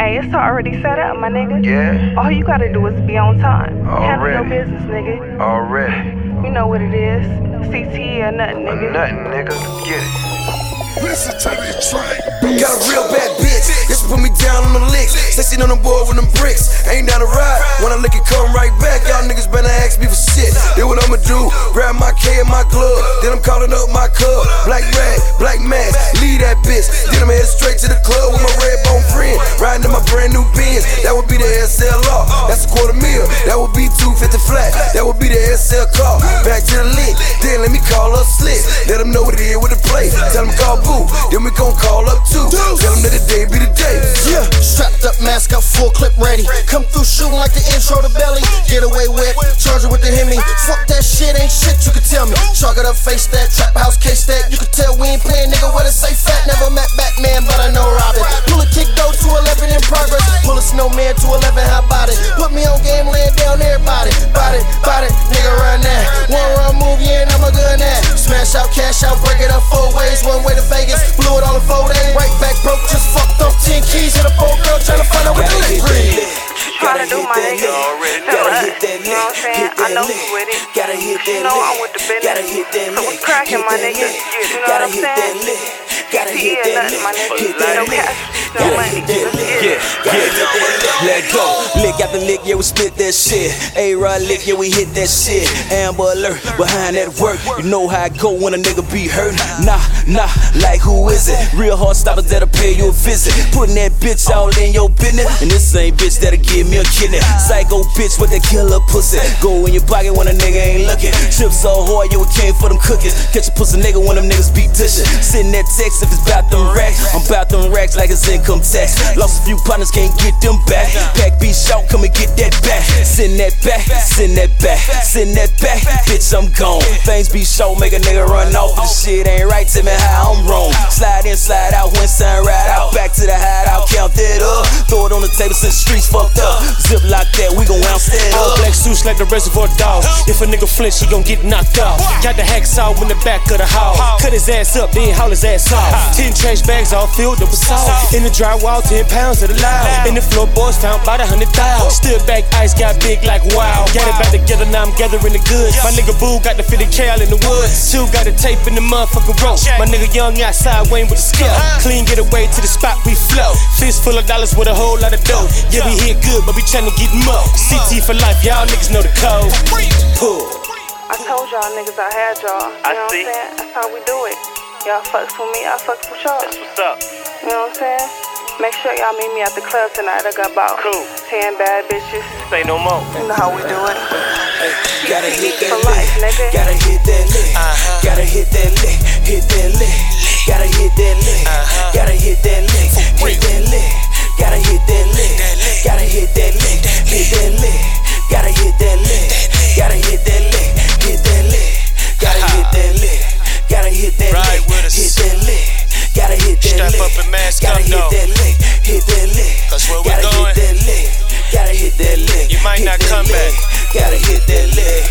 Hey, it's already set up, my nigga. Yeah. All you gotta do is be on time. Handle your Already. business, nigga. Already. You know what it is. CTE or nothing, nigga. Nothing, nigga. Get it. Listen to this track. Got a real bad bitch, this put me down on the licks. Say she on the board with them bricks. Ain't down to ride, when I lick it, come right back. Y'all niggas better ask me for shit. Then what I'ma do? Grab my K and my glove. Then I'm calling up my cub. Black rag, black mask, leave that bitch. Then I'm head straight to the club That would be the SLR. That's a quarter mil. That would be 250 flat. That would be the SL car. Back to the lick. Then let me call up Slick. Let them know what it is with the play. Tell them call Boo. Then we gon' call up two. Tell them that the day be the day. Yeah, strapped up, mask up, full clip ready. Come through shooting like the intro to Belly. Get away with, charge it with the Hemi. Fuck that shit, ain't shit you can tell me. Chalk it up, face that, trap house case that. You can tell we ain't playing, nigga. What a safe fat. Never met Batman, that lick. you with it. Gotta hit that lick. I'm with the business. Gotta hit that lick. Hit my that nigga? lick. Gotta hit that lick. Gotta hit that lick. Hit that lick. Gotta hit that lick. get it. Let go. Lick after lick, yeah, we spit that shit. A Rod lick, yeah, we hit that shit. Amber alert behind that work. You know how I go when a nigga be hurt. Nah, nah, like who is it? Real hard stoppers that'll pay you a visit. Putting that bitch all in your business. And this same bitch that'll give me a kidney. Psycho bitch with that killer pussy. Go in your pocket when a nigga ain't looking. Chips so hard, yeah, we came for them cookies. Catch a pussy nigga when them niggas be dishing. Sitting that text if it's about them racks. I'm about them racks like it's income tax. Lost a few partners, can't get them back. Pack be short, come and get that back. Send that back, send that back, send that back. Bitch, I'm gone. Things be short, make a nigga run off. The shit ain't right, tell me how I'm wrong. Slide in, slide out, when sun It on the streets fucked up. Zip like that, we gon' ounce that up. black suits like the reservoir dogs. If a nigga flinch, he gon' get knocked off. Got the hacksaw in the back of the hall. Cut his ass up, then haul his ass off. Ten trash bags all filled up with salt. In the drywall, ten pounds of the loud. In the floorboards, found about a hundred thousand. Stood back, ice got big like wow. Got it back together, now I'm gathering the goods. My nigga Boo got the fitted cal in the woods. Two got the tape in the motherfucking rope. My nigga Young outside, Wayne with the skill. Clean, get away to the spot we flow. Fist full of dollars with a whole lot of dough. Yeah, we hit good, but we tryna get more. CT for life, y'all niggas know the code. Pull. I told y'all niggas I had y'all. You I know see. what I'm saying? That's how we do it. Y'all fucks with me, I fucks with y'all. That's What's up? You know what I'm saying? Make sure y'all meet me at the club tonight. I got about Cool. 10 bad bitches. Say no more. You know how we do it. Gotta hit that For life, lick. nigga. Gotta hit that lick. Uh-huh. Gotta hit that lick. Hit that lick. Gotta hit that lick. Uh-huh. Gotta hit that lick. Lick. up and mask Gotta hit though. that lick. Hit that lick. 'Cause where we Gotta going, hit that lick. Gotta hit that lick. you might Hit not come lick. back. Gotta hit that lick.